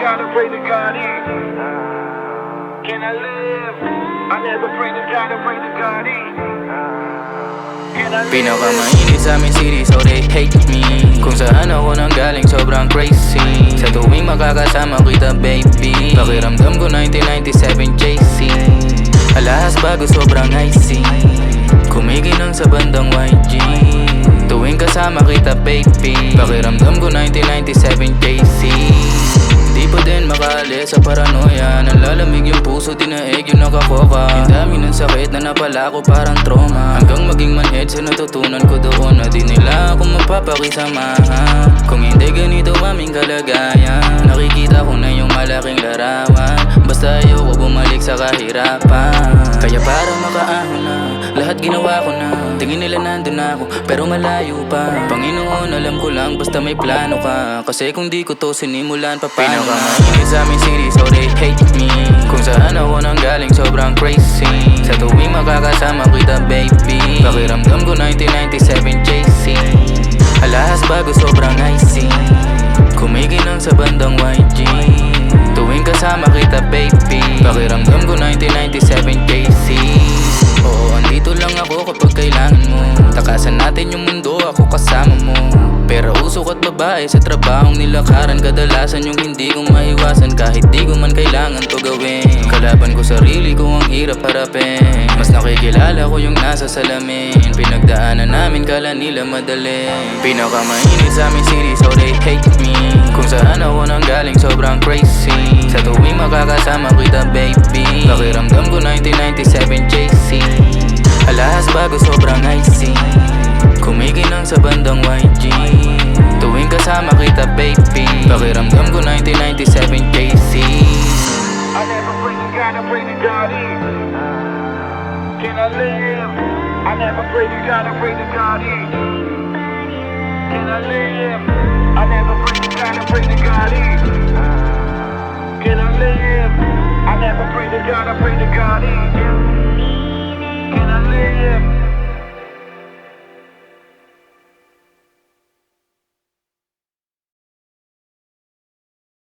God, I pray to God. eh. Can I live? I never pray to God, I pray to God. I live? Pinakamainit sa amin city so they hate me Kung saan ako nang galing sobrang crazy Sa tuwing makakasama kita baby Pakiramdam ko 1997 JC Alahas bago sobrang icy Kumikinang sa bandang YG baby. Pakiramdam ko 1997 JC Di pa din makaalis sa paranoia. Nalalamig yung puso, tinaig yung nakakoka Ang dami ng sakit na napala ko parang trauma. Hanggang maging manhead sa natutunan ko doon Na di nila ako mapapakisamahan Kung hindi ganito aming kalagayan Nakikita ko na yung malaking larawan. Basta ayoko bumalik sa kahirapan. Kaya para makaahon na Lahat ginawa ko na. Tingin nila nandun ako Pero malayo pa. Panginoon alam ko lang Basta may plano ka. Kasi kung di ko to sinimulan Paano ka? Mainit sa amin city So they hate me. Kung saan ako nang galing Sobrang crazy. Sa tuwing makakasama kita baby. Pakiramdam ko 1997 JC Alahas bago sobrang icy. Kumikinang sa bandang YG Tuwing kasama kita baby. Pakiramdam ko 1997 JC Takasan natin yung mundo, ako kasama mo. Pero usok at babae sa trabahong nilakaran. Kadalasan yung hindi ko maiwasan Kahit di ko man kailangan to gawin. Kalaban ko sarili ko ang hirap harapin. Mas nakikilala ko yung nasa salamin. Pinagdaanan namin kala nila madali. Pinakamainit sa amin city so they hate me. Kung saan ako nang galing sobrang crazy. Sa tuwing makakasama kita baby. Pakiramdam ko 1997 JC Alahas bago sobrang icy Kumikinang sa bandang YG Tuwing kasama kita baby Pakiramdam ko 1997 JC I never God, I pray to God. Can I live? I never pray to God, I pray to God. Can I live? I never pray to God, I pray to God. Can I live? I never pray to God, I pray to God. live?